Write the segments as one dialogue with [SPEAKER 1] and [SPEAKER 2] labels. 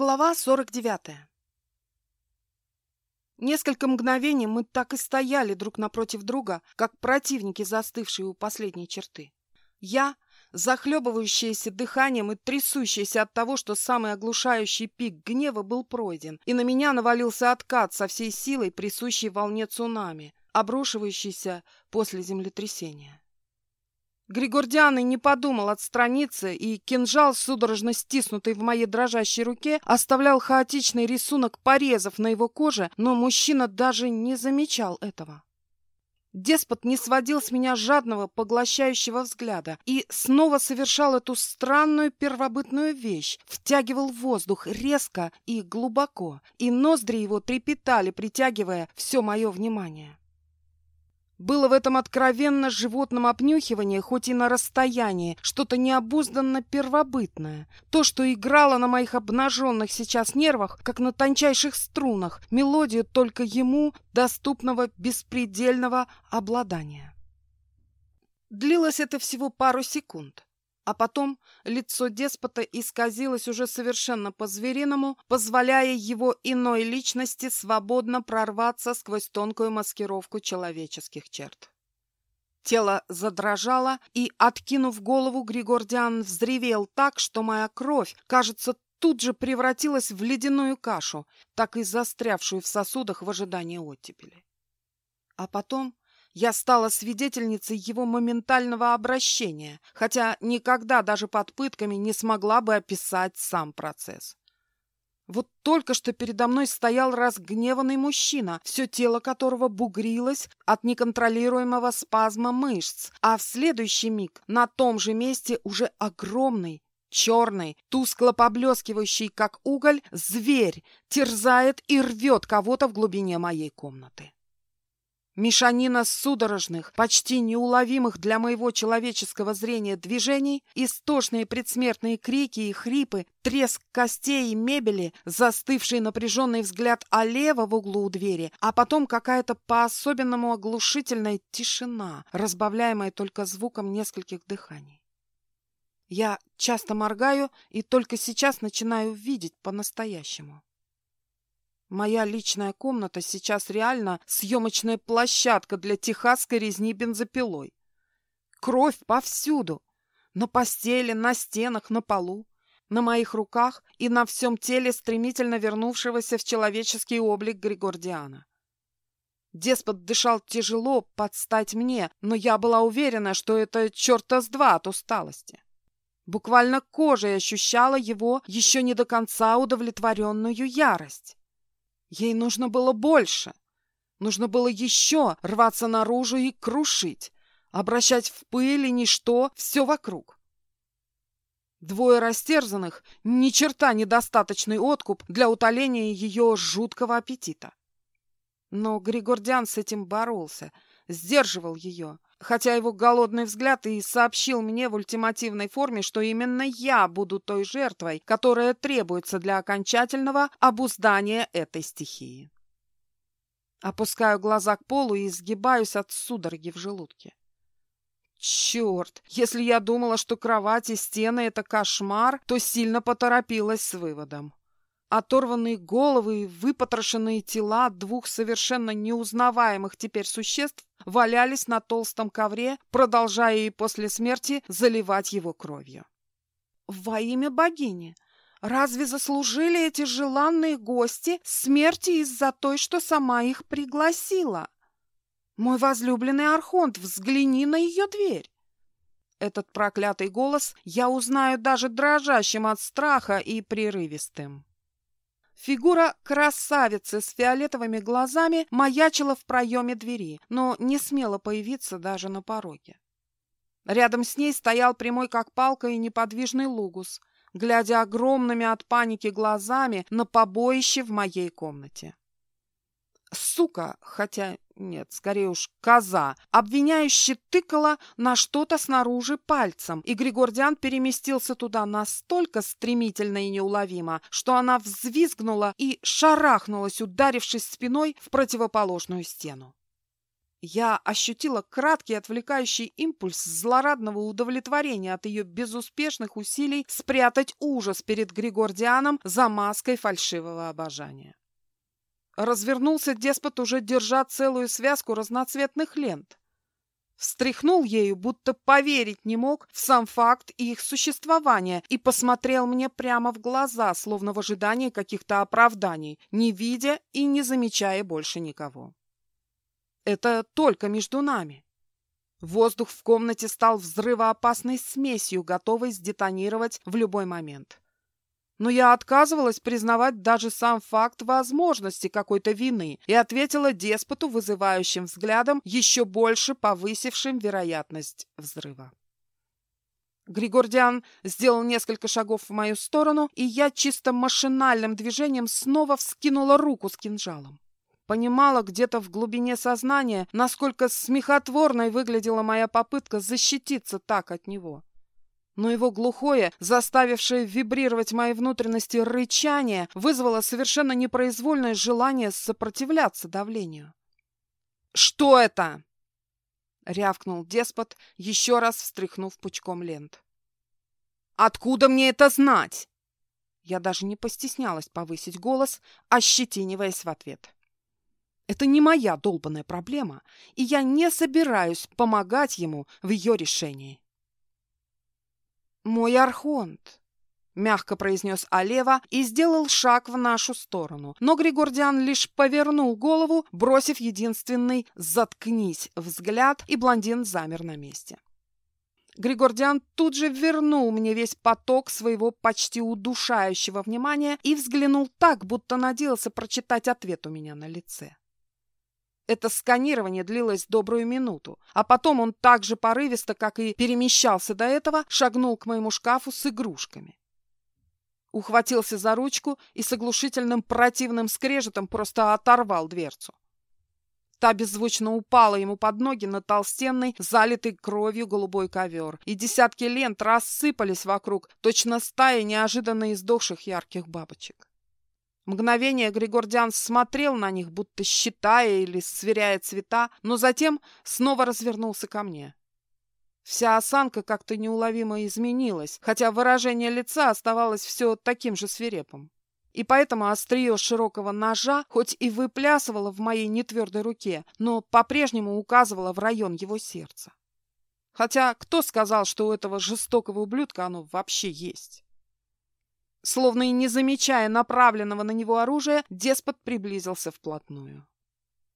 [SPEAKER 1] Глава 49. Несколько мгновений мы так и стояли друг напротив друга, как противники, застывшие у последней черты. Я, захлебывающаяся дыханием и трясущаяся от того, что самый оглушающий пик гнева был пройден, и на меня навалился откат со всей силой, присущей волне цунами, обрушивающейся после землетрясения. Григордиан и не подумал отстраниться, и кинжал, судорожно стиснутый в моей дрожащей руке, оставлял хаотичный рисунок порезов на его коже, но мужчина даже не замечал этого. Деспот не сводил с меня жадного, поглощающего взгляда и снова совершал эту странную первобытную вещь, втягивал воздух резко и глубоко, и ноздри его трепетали, притягивая все мое внимание. Было в этом откровенно животном обнюхивании, хоть и на расстоянии, что-то необузданно первобытное. То, что играло на моих обнаженных сейчас нервах, как на тончайших струнах, мелодию только ему доступного беспредельного обладания. Длилось это всего пару секунд. А потом лицо деспота исказилось уже совершенно по-звериному, позволяя его иной личности свободно прорваться сквозь тонкую маскировку человеческих черт. Тело задрожало, и, откинув голову, Григордиан взревел так, что моя кровь, кажется, тут же превратилась в ледяную кашу, так и застрявшую в сосудах в ожидании оттепели. А потом я стала свидетельницей его моментального обращения, хотя никогда даже под пытками не смогла бы описать сам процесс. Вот только что передо мной стоял разгневанный мужчина, все тело которого бугрилось от неконтролируемого спазма мышц, а в следующий миг на том же месте уже огромный, черный, тускло поблескивающий, как уголь, зверь терзает и рвет кого-то в глубине моей комнаты. Мешанина судорожных, почти неуловимых для моего человеческого зрения движений, истошные предсмертные крики и хрипы, треск костей и мебели, застывший напряженный взгляд Олева в углу у двери, а потом какая-то по-особенному оглушительная тишина, разбавляемая только звуком нескольких дыханий. Я часто моргаю и только сейчас начинаю видеть по-настоящему. Моя личная комната сейчас реально съемочная площадка для техасской резни бензопилой. Кровь повсюду. На постели, на стенах, на полу, на моих руках и на всем теле стремительно вернувшегося в человеческий облик Григордиана. Деспот дышал тяжело под стать мне, но я была уверена, что это черта с два от усталости. Буквально кожей ощущала его еще не до конца удовлетворенную ярость. Ей нужно было больше. Нужно было еще рваться наружу и крушить, обращать в пыль и ничто все вокруг. Двое растерзанных — ни черта недостаточный откуп для утоления ее жуткого аппетита. Но Григордян с этим боролся, сдерживал ее, хотя его голодный взгляд и сообщил мне в ультимативной форме, что именно я буду той жертвой, которая требуется для окончательного обуздания этой стихии. Опускаю глаза к полу и изгибаюсь от судороги в желудке. Черт! Если я думала, что кровать и стены — это кошмар, то сильно поторопилась с выводом. Оторванные головы и выпотрошенные тела двух совершенно неузнаваемых теперь существ валялись на толстом ковре, продолжая и после смерти заливать его кровью. Во имя богини! Разве заслужили эти желанные гости смерти из-за той, что сама их пригласила? Мой возлюбленный Архонт, взгляни на ее дверь. Этот проклятый голос я узнаю даже дрожащим от страха и прерывистым. Фигура красавицы с фиолетовыми глазами маячила в проеме двери, но не смела появиться даже на пороге. Рядом с ней стоял прямой как палка и неподвижный лугус, глядя огромными от паники глазами на побоище в моей комнате. Сука, хотя нет, скорее уж коза, обвиняюще тыкала на что-то снаружи пальцем, и Григордиан переместился туда настолько стремительно и неуловимо, что она взвизгнула и шарахнулась, ударившись спиной в противоположную стену. Я ощутила краткий отвлекающий импульс злорадного удовлетворения от ее безуспешных усилий спрятать ужас перед Григордианом за маской фальшивого обожания. Развернулся деспот, уже держа целую связку разноцветных лент. Встряхнул ею, будто поверить не мог в сам факт их существования и посмотрел мне прямо в глаза, словно в ожидании каких-то оправданий, не видя и не замечая больше никого. Это только между нами. Воздух в комнате стал взрывоопасной смесью, готовой сдетонировать в любой момент но я отказывалась признавать даже сам факт возможности какой-то вины и ответила деспоту вызывающим взглядом, еще больше повысившим вероятность взрыва. Григордиан сделал несколько шагов в мою сторону, и я чисто машинальным движением снова вскинула руку с кинжалом. Понимала где-то в глубине сознания, насколько смехотворной выглядела моя попытка защититься так от него но его глухое, заставившее вибрировать мои внутренности рычание, вызвало совершенно непроизвольное желание сопротивляться давлению. «Что это?» — рявкнул деспот, еще раз встряхнув пучком лент. «Откуда мне это знать?» Я даже не постеснялась повысить голос, ощетиниваясь в ответ. «Это не моя долбанная проблема, и я не собираюсь помогать ему в ее решении». «Мой архонт!» — мягко произнес Алева и сделал шаг в нашу сторону. Но Григордиан лишь повернул голову, бросив единственный «заткнись» взгляд, и блондин замер на месте. Григордиан тут же вернул мне весь поток своего почти удушающего внимания и взглянул так, будто надеялся прочитать ответ у меня на лице. Это сканирование длилось добрую минуту, а потом он так же порывисто, как и перемещался до этого, шагнул к моему шкафу с игрушками. Ухватился за ручку и с оглушительным противным скрежетом просто оторвал дверцу. Та беззвучно упала ему под ноги на толстенный, залитый кровью голубой ковер, и десятки лент рассыпались вокруг, точно стая неожиданно издохших ярких бабочек. Мгновение Григордиан смотрел на них, будто считая или сверяя цвета, но затем снова развернулся ко мне. Вся осанка как-то неуловимо изменилась, хотя выражение лица оставалось все таким же свирепым. И поэтому острие широкого ножа хоть и выплясывало в моей нетвердой руке, но по-прежнему указывало в район его сердца. Хотя кто сказал, что у этого жестокого ублюдка оно вообще есть? Словно и не замечая направленного на него оружия, деспот приблизился вплотную.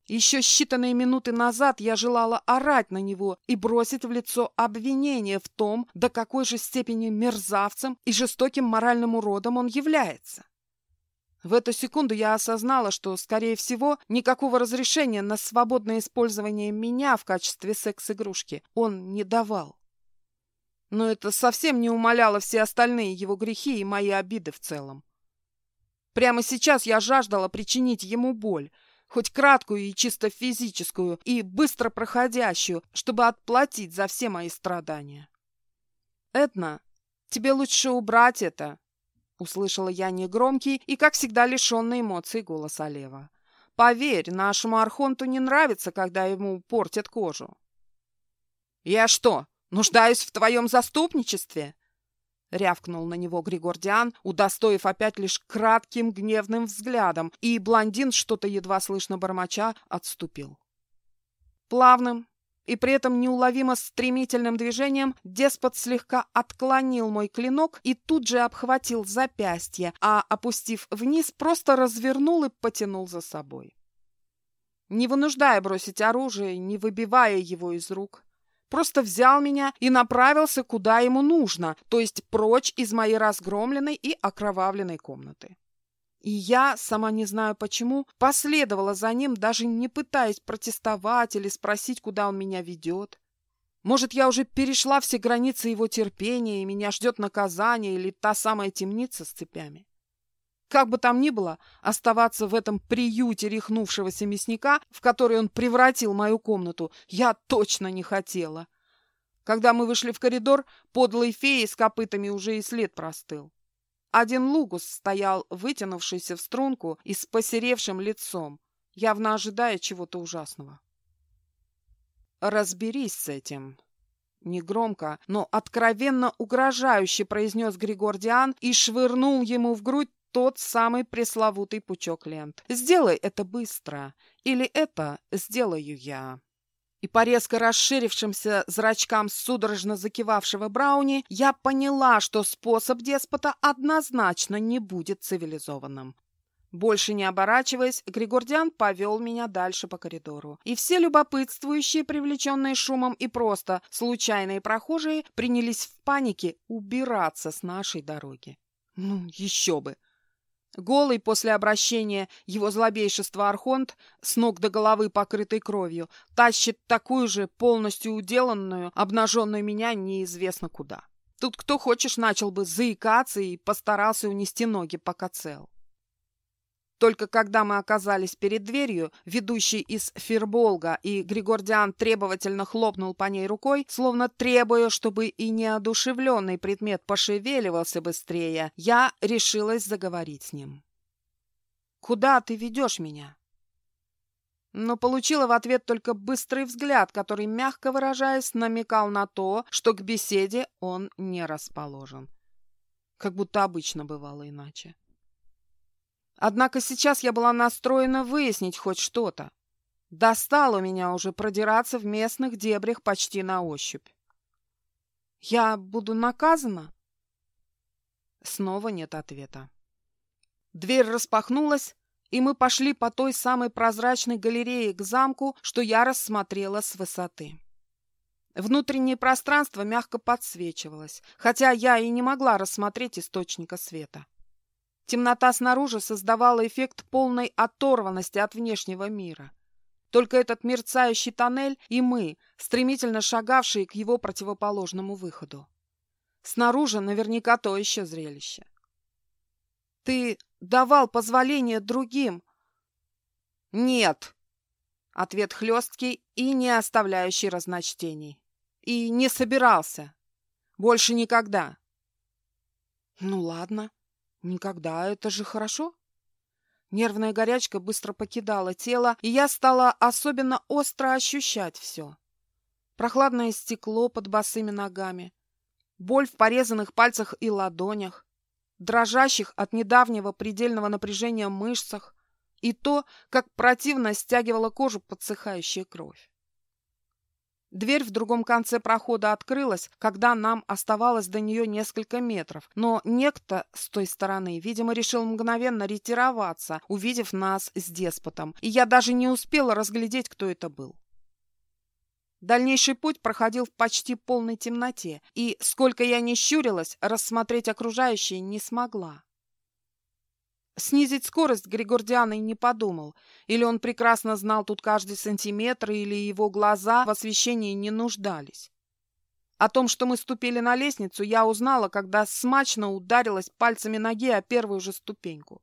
[SPEAKER 1] Еще считанные минуты назад я желала орать на него и бросить в лицо обвинение в том, до какой же степени мерзавцем и жестоким моральным уродом он является. В эту секунду я осознала, что, скорее всего, никакого разрешения на свободное использование меня в качестве секс-игрушки он не давал. Но это совсем не умаляло все остальные его грехи и мои обиды в целом. Прямо сейчас я жаждала причинить ему боль, хоть краткую и чисто физическую, и быстро проходящую, чтобы отплатить за все мои страдания. «Эдна, тебе лучше убрать это», — услышала я негромкий и, как всегда, лишенный эмоций голос Олева. «Поверь, нашему Архонту не нравится, когда ему портят кожу». «Я что, Нуждаюсь в твоем заступничестве!» Рявкнул на него Григордиан, удостоив опять лишь кратким гневным взглядом, и блондин, что-то едва слышно бормоча, отступил. Плавным и при этом неуловимо стремительным движением деспот слегка отклонил мой клинок и тут же обхватил запястье, а, опустив вниз, просто развернул и потянул за собой. Не вынуждая бросить оружие, не выбивая его из рук, просто взял меня и направился куда ему нужно, то есть прочь из моей разгромленной и окровавленной комнаты. И я, сама не знаю почему, последовала за ним, даже не пытаясь протестовать или спросить, куда он меня ведет. Может, я уже перешла все границы его терпения, и меня ждет наказание или та самая темница с цепями. Как бы там ни было, оставаться в этом приюте рехнувшегося мясника, в который он превратил мою комнату, я точно не хотела. Когда мы вышли в коридор, подлой феи с копытами уже и след простыл. Один лугус стоял, вытянувшийся в струнку и с посеревшим лицом, явно ожидая чего-то ужасного. разберись с этим. Негромко, но откровенно угрожающе произнес Григордиан и швырнул ему в грудь тот самый пресловутый пучок лент. «Сделай это быстро, или это сделаю я». И по резко расширившимся зрачкам судорожно закивавшего Брауни я поняла, что способ деспота однозначно не будет цивилизованным. Больше не оборачиваясь, Григордиан повел меня дальше по коридору. И все любопытствующие, привлеченные шумом и просто случайные прохожие, принялись в панике убираться с нашей дороги. Ну, еще бы! Голый после обращения его злобейшества Архонт, с ног до головы покрытой кровью, тащит такую же полностью уделанную, обнаженную меня неизвестно куда. Тут кто хочешь начал бы заикаться и постарался унести ноги, пока цел. Только когда мы оказались перед дверью, ведущей из Фирболга, и Григордиан требовательно хлопнул по ней рукой, словно требуя, чтобы и неодушевленный предмет пошевеливался быстрее, я решилась заговорить с ним. «Куда ты ведешь меня?» но получила в ответ только быстрый взгляд, который, мягко выражаясь, намекал на то, что к беседе он не расположен. Как будто обычно бывало иначе. Однако сейчас я была настроена выяснить хоть что-то. Достало меня уже продираться в местных дебрях почти на ощупь. Я буду наказана? Снова нет ответа. Дверь распахнулась, и мы пошли по той самой прозрачной галерее к замку, что я рассмотрела с высоты. Внутреннее пространство мягко подсвечивалось, хотя я и не могла рассмотреть источника света. Темнота снаружи создавала эффект полной оторванности от внешнего мира. Только этот мерцающий тоннель и мы, стремительно шагавшие к его противоположному выходу. Снаружи наверняка то еще зрелище. «Ты давал позволение другим?» «Нет!» Ответ хлесткий и не оставляющий разночтений. «И не собирался. Больше никогда». «Ну ладно», Никогда, это же хорошо. Нервная горячка быстро покидала тело, и я стала особенно остро ощущать все. Прохладное стекло под босыми ногами, боль в порезанных пальцах и ладонях, дрожащих от недавнего предельного напряжения мышцах и то, как противно стягивала кожу подсыхающая кровь. Дверь в другом конце прохода открылась, когда нам оставалось до нее несколько метров, но некто с той стороны, видимо, решил мгновенно ретироваться, увидев нас с деспотом, и я даже не успела разглядеть, кто это был. Дальнейший путь проходил в почти полной темноте, и, сколько я не щурилась, рассмотреть окружающее не смогла. Снизить скорость Григордиан не подумал. Или он прекрасно знал тут каждый сантиметр, или его глаза в освещении не нуждались. О том, что мы ступили на лестницу, я узнала, когда смачно ударилась пальцами ноги о первую же ступеньку.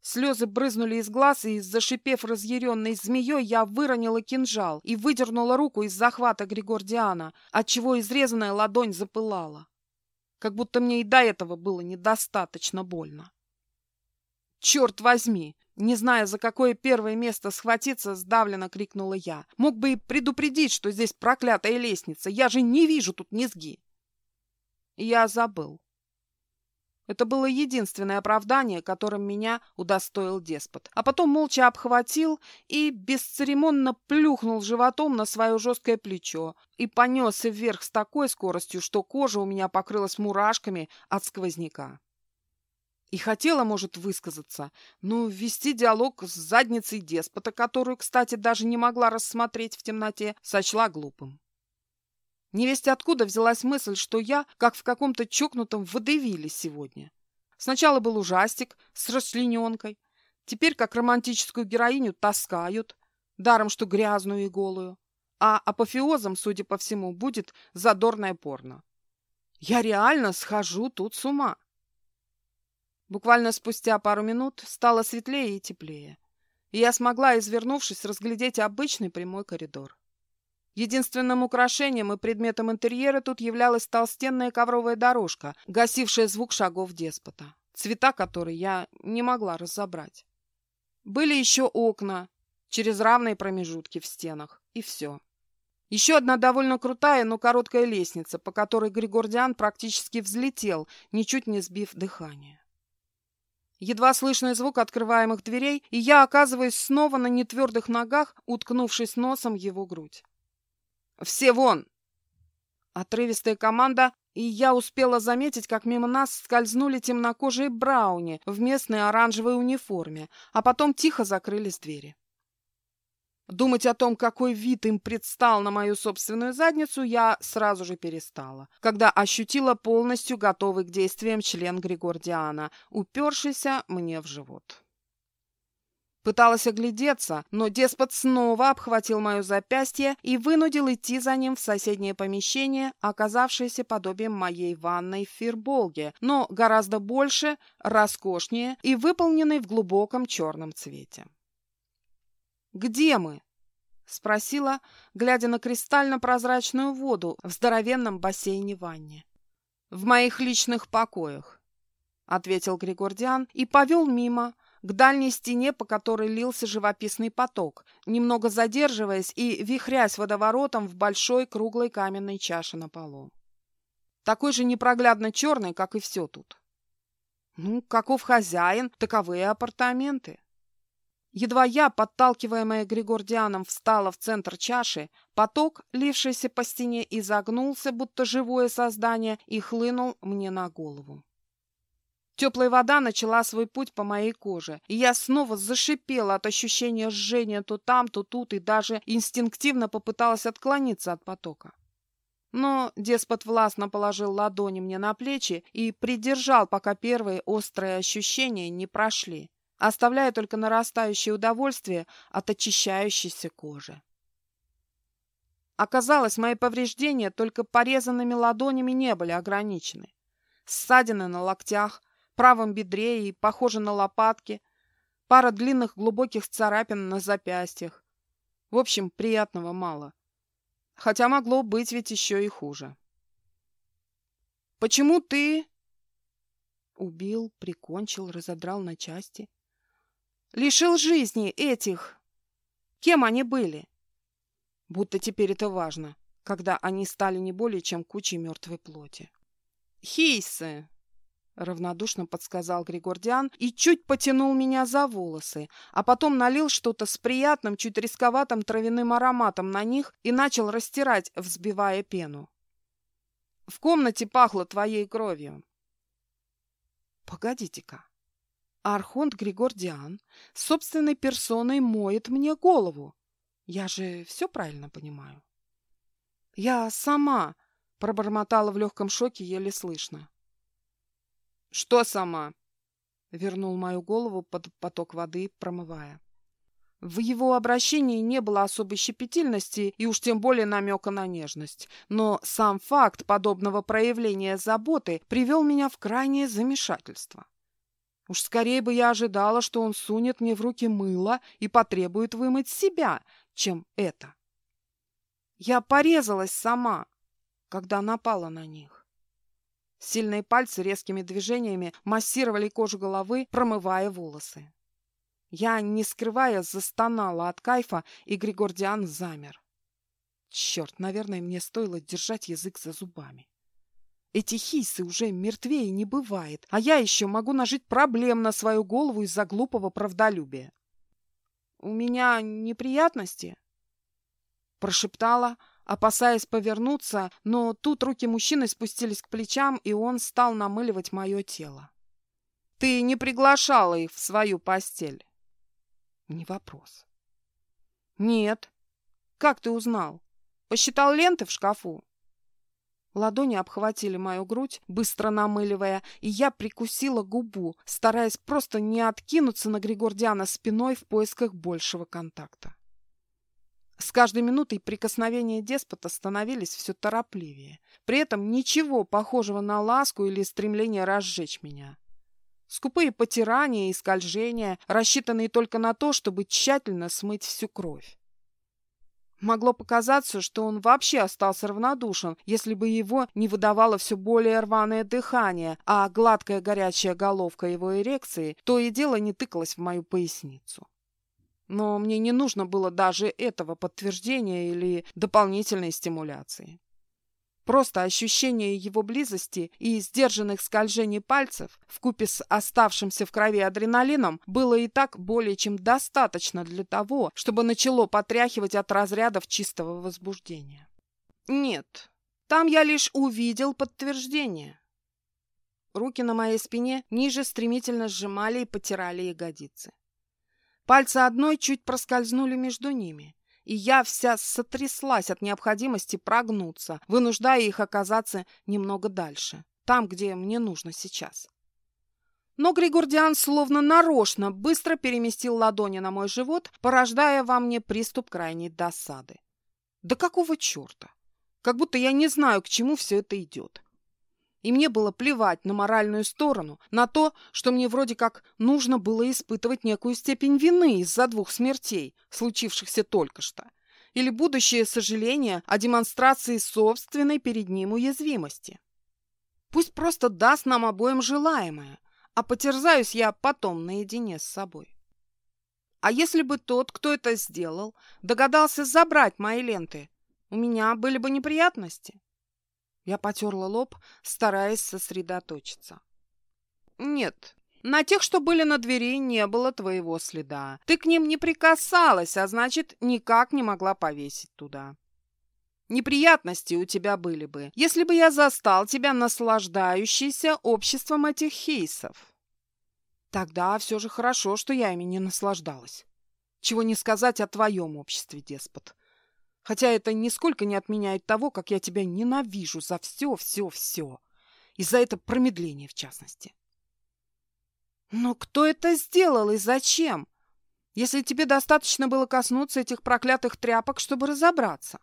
[SPEAKER 1] Слезы брызнули из глаз, и, зашипев разъяренной змеей, я выронила кинжал и выдернула руку из захвата Григордиана, отчего изрезанная ладонь запылала. Как будто мне и до этого было недостаточно больно. «Черт возьми!» Не зная, за какое первое место схватиться, сдавленно крикнула я. Мог бы и предупредить, что здесь проклятая лестница. Я же не вижу тут низги. Я забыл. Это было единственное оправдание, которым меня удостоил деспот. А потом молча обхватил и бесцеремонно плюхнул животом на свое жесткое плечо и понесся вверх с такой скоростью, что кожа у меня покрылась мурашками от сквозняка. И хотела, может, высказаться, но вести диалог с задницей деспота, которую, кстати, даже не могла рассмотреть в темноте, сочла глупым. Невесть откуда взялась мысль, что я, как в каком-то чокнутом водевиле сегодня. Сначала был ужастик с расчлененкой, теперь как романтическую героиню таскают, даром что грязную и голую, а апофеозом, судя по всему, будет задорное порно. Я реально схожу тут с ума. Буквально спустя пару минут стало светлее и теплее, и я смогла, извернувшись, разглядеть обычный прямой коридор. Единственным украшением и предметом интерьера тут являлась толстенная ковровая дорожка, гасившая звук шагов деспота, цвета которой я не могла разобрать. Были еще окна, через равные промежутки в стенах, и все. Еще одна довольно крутая, но короткая лестница, по которой Григордиан практически взлетел, ничуть не сбив дыхание. Едва слышный звук открываемых дверей, и я оказываюсь снова на нетвердых ногах, уткнувшись носом его грудь. «Все вон!» Отрывистая команда, и я успела заметить, как мимо нас скользнули темнокожие брауни в местной оранжевой униформе, а потом тихо закрылись двери. Думать о том, какой вид им предстал на мою собственную задницу, я сразу же перестала, когда ощутила полностью готовый к действиям член Григордиана, упершийся мне в живот. Пыталась оглядеться, но деспот снова обхватил мое запястье и вынудил идти за ним в соседнее помещение, оказавшееся подобием моей ванной в Фирболге, но гораздо больше, роскошнее и выполненной в глубоком черном цвете. «Где мы?» — спросила, глядя на кристально-прозрачную воду в здоровенном бассейне-ванне. «В моих личных покоях», — ответил Григордиан и повел мимо, к дальней стене, по которой лился живописный поток, немного задерживаясь и вихрясь водоворотом в большой круглой каменной чаше на полу. Такой же непроглядно черный, как и все тут. Ну, каков хозяин, таковы апартаменты. Едва я, подталкиваемая Григордианом, встала в центр чаши, поток, лившийся по стене, изогнулся, будто живое создание, и хлынул мне на голову. Теплая вода начала свой путь по моей коже, и я снова зашипела от ощущения жжения то там, то тут, и даже инстинктивно попыталась отклониться от потока. Но деспот властно положил ладони мне на плечи и придержал, пока первые острые ощущения не прошли оставляя только нарастающее удовольствие от очищающейся кожи. Оказалось, мои повреждения только порезанными ладонями не были ограничены. Ссадины на локтях, правом бедре и, похоже на лопатки, пара длинных глубоких царапин на запястьях. В общем, приятного мало. Хотя могло быть ведь еще и хуже. «Почему ты...» Убил, прикончил, разодрал на части лишил жизни этих. Кем они были? Будто теперь это важно, когда они стали не более чем кучей мертвой плоти. Хейсы, равнодушно подсказал Григордиан и чуть потянул меня за волосы, а потом налил что-то с приятным, чуть рисковатым травяным ароматом на них и начал растирать, взбивая пену. В комнате пахло твоей кровью. Погодите-ка. Архонт Григордиан собственной персоной моет мне голову. Я же все правильно понимаю. Я сама пробормотала в легком шоке, еле слышно. Что сама? Вернул мою голову под поток воды, промывая. В его обращении не было особой щепетильности и уж тем более намека на нежность. Но сам факт подобного проявления заботы привел меня в крайнее замешательство. Уж скорее бы я ожидала, что он сунет мне в руки мыло и потребует вымыть себя, чем это. Я порезалась сама, когда напала на них. Сильные пальцы резкими движениями массировали кожу головы, промывая волосы. Я, не скрывая, застонала от кайфа, и Григордиан замер. Черт, наверное, мне стоило держать язык за зубами. Эти хисы уже мертвее не бывает, а я еще могу нажить проблем на свою голову из-за глупого правдолюбия. «У меня неприятности?» Прошептала, опасаясь повернуться, но тут руки мужчины спустились к плечам, и он стал намыливать мое тело. «Ты не приглашала их в свою постель?» «Не вопрос». «Нет». «Как ты узнал? Посчитал ленты в шкафу?» Ладони обхватили мою грудь, быстро намыливая, и я прикусила губу, стараясь просто не откинуться на Григордиана спиной в поисках большего контакта. С каждой минутой прикосновения деспота становились все торопливее. При этом ничего похожего на ласку или стремление разжечь меня. Скупые потирания и скольжения, рассчитанные только на то, чтобы тщательно смыть всю кровь. Могло показаться, что он вообще остался равнодушен, если бы его не выдавало все более рваное дыхание, а гладкая горячая головка его эрекции то и дело не тыкалась в мою поясницу. Но мне не нужно было даже этого подтверждения или дополнительной стимуляции. Просто ощущение его близости и сдержанных скольжений пальцев вкупе с оставшимся в крови адреналином было и так более чем достаточно для того, чтобы начало потряхивать от разрядов чистого возбуждения. Нет, там я лишь увидел подтверждение. Руки на моей спине ниже стремительно сжимали и потирали ягодицы. Пальцы одной чуть проскользнули между ними, и я вся сотряслась от необходимости прогнуться, вынуждая их оказаться немного дальше, там, где мне нужно сейчас. Но Григордиан словно нарочно быстро переместил ладони на мой живот, порождая во мне приступ крайней досады. Да какого черта? Как будто я не знаю, к чему все это идет и мне было плевать на моральную сторону, на то, что мне вроде как нужно было испытывать некую степень вины из-за двух смертей, случившихся только что, или будущее сожаление о демонстрации собственной перед ним уязвимости. Пусть просто даст нам обоим желаемое, а потерзаюсь я потом наедине с собой. А если бы тот, кто это сделал, догадался забрать мои ленты, у меня были бы неприятности. Я потерла лоб, стараясь сосредоточиться. «Нет, на тех, что были на двери, не было твоего следа. Ты к ним не прикасалась, а значит, никак не могла повесить туда. Неприятности у тебя были бы, если бы я застал тебя наслаждающейся обществом этих хейсов. Тогда все же хорошо, что я ими не наслаждалась. Чего не сказать о твоем обществе, деспот. Хотя это нисколько не отменяет того, как я тебя ненавижу за все, все, все. И за это промедление, в частности. Но кто это сделал и зачем? Если тебе достаточно было коснуться этих проклятых тряпок, чтобы разобраться.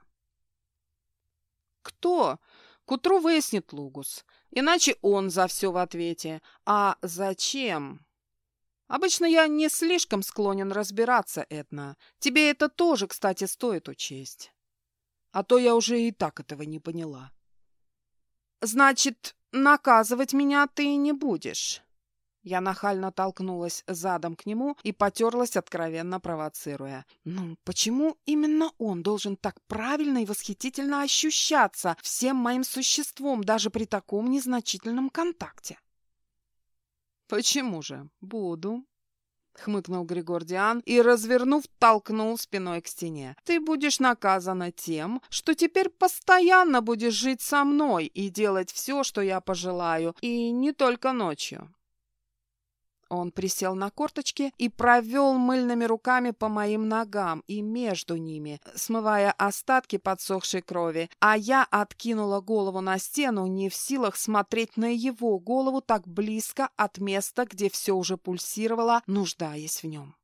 [SPEAKER 1] Кто? К утру выяснит Лугус. Иначе он за все в ответе. А зачем? Обычно я не слишком склонен разбираться, Эдна. Тебе это тоже, кстати, стоит учесть. А то я уже и так этого не поняла. Значит, наказывать меня ты не будешь? Я нахально толкнулась задом к нему и потерлась, откровенно провоцируя. Ну, почему именно он должен так правильно и восхитительно ощущаться всем моим существом, даже при таком незначительном контакте? Почему же? Буду. — хмыкнул Григордиан и, развернув, толкнул спиной к стене. «Ты будешь наказана тем, что теперь постоянно будешь жить со мной и делать все, что я пожелаю, и не только ночью. Он присел на корточки и провел мыльными руками по моим ногам и между ними, смывая остатки подсохшей крови, а я откинула голову на стену, не в силах смотреть на его голову так близко от места, где все уже пульсировало, нуждаясь в нем.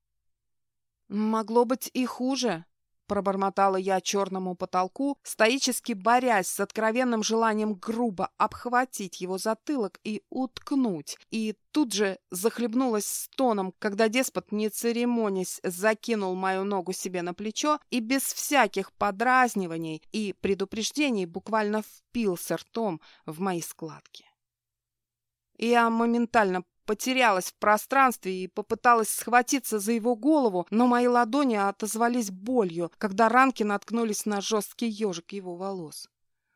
[SPEAKER 1] Могло быть и хуже. Пробормотала я черному потолку, стоически борясь с откровенным желанием грубо обхватить его затылок и уткнуть, и тут же захлебнулась стоном, когда деспот, не церемонясь, закинул мою ногу себе на плечо и без всяких подразниваний и предупреждений буквально впился ртом в мои складки. Я моментально потерялась в пространстве и попыталась схватиться за его голову, но мои ладони отозвались болью, когда ранки наткнулись на жесткий ежик его волос.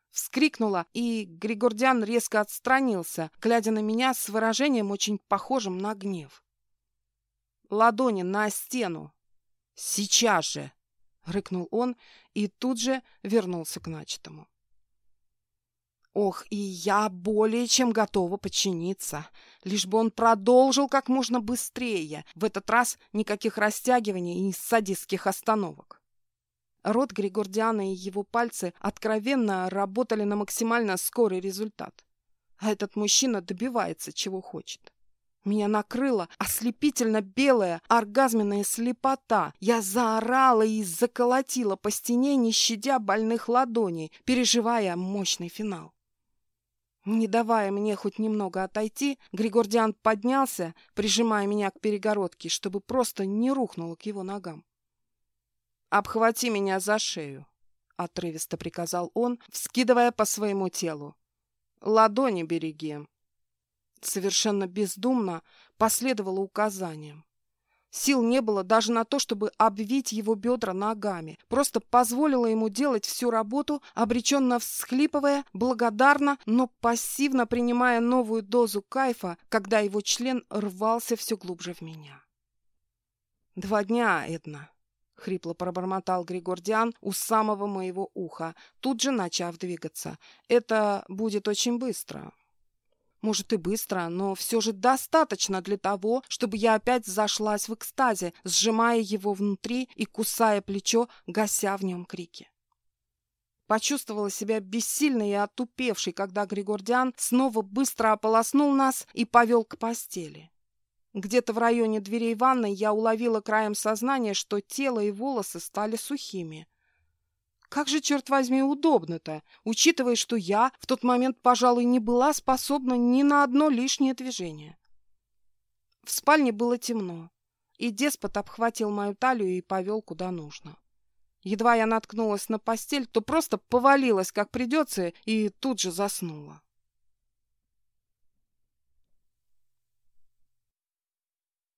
[SPEAKER 1] Вскрикнула, и Григордян резко отстранился, глядя на меня с выражением очень похожим на гнев. «Ладони на стену! Сейчас же!» — рыкнул он и тут же вернулся к начатому. Ох, и я более чем готова подчиниться, лишь бы он продолжил как можно быстрее. В этот раз никаких растягиваний и садистских остановок. Рот Григордиана и его пальцы откровенно работали на максимально скорый результат. А этот мужчина добивается, чего хочет. Меня накрыла ослепительно белая оргазменная слепота. Я заорала и заколотила по стене, не щадя больных ладоней, переживая мощный финал. Не давая мне хоть немного отойти, Григордиан поднялся, прижимая меня к перегородке, чтобы просто не рухнуло к его ногам. «Обхвати меня за шею», — отрывисто приказал он, вскидывая по своему телу. «Ладони береги». Совершенно бездумно последовало указанием. Сил не было даже на то, чтобы обвить его бедра ногами. Просто позволила ему делать всю работу, обреченно всхлипывая, благодарно, но пассивно принимая новую дозу кайфа, когда его член рвался все глубже в меня. «Два дня, Эдна», — хрипло пробормотал Григордиан у самого моего уха, тут же начав двигаться. «Это будет очень быстро. Может и быстро, но все же достаточно для того, чтобы я опять зашлась в экстазе, сжимая его внутри и кусая плечо, гася в нем крики. Почувствовала себя бессильной и отупевшей, когда Григордиан снова быстро ополоснул нас и повел к постели. Где-то в районе дверей ванной я уловила краем сознания, что тело и волосы стали сухими. Как же, черт возьми, удобно-то, учитывая, что я в тот момент, пожалуй, не была способна ни на одно лишнее движение. В спальне было темно, и деспот обхватил мою талию и повел куда нужно. Едва я наткнулась на постель, то просто повалилась, как придется, и тут же заснула.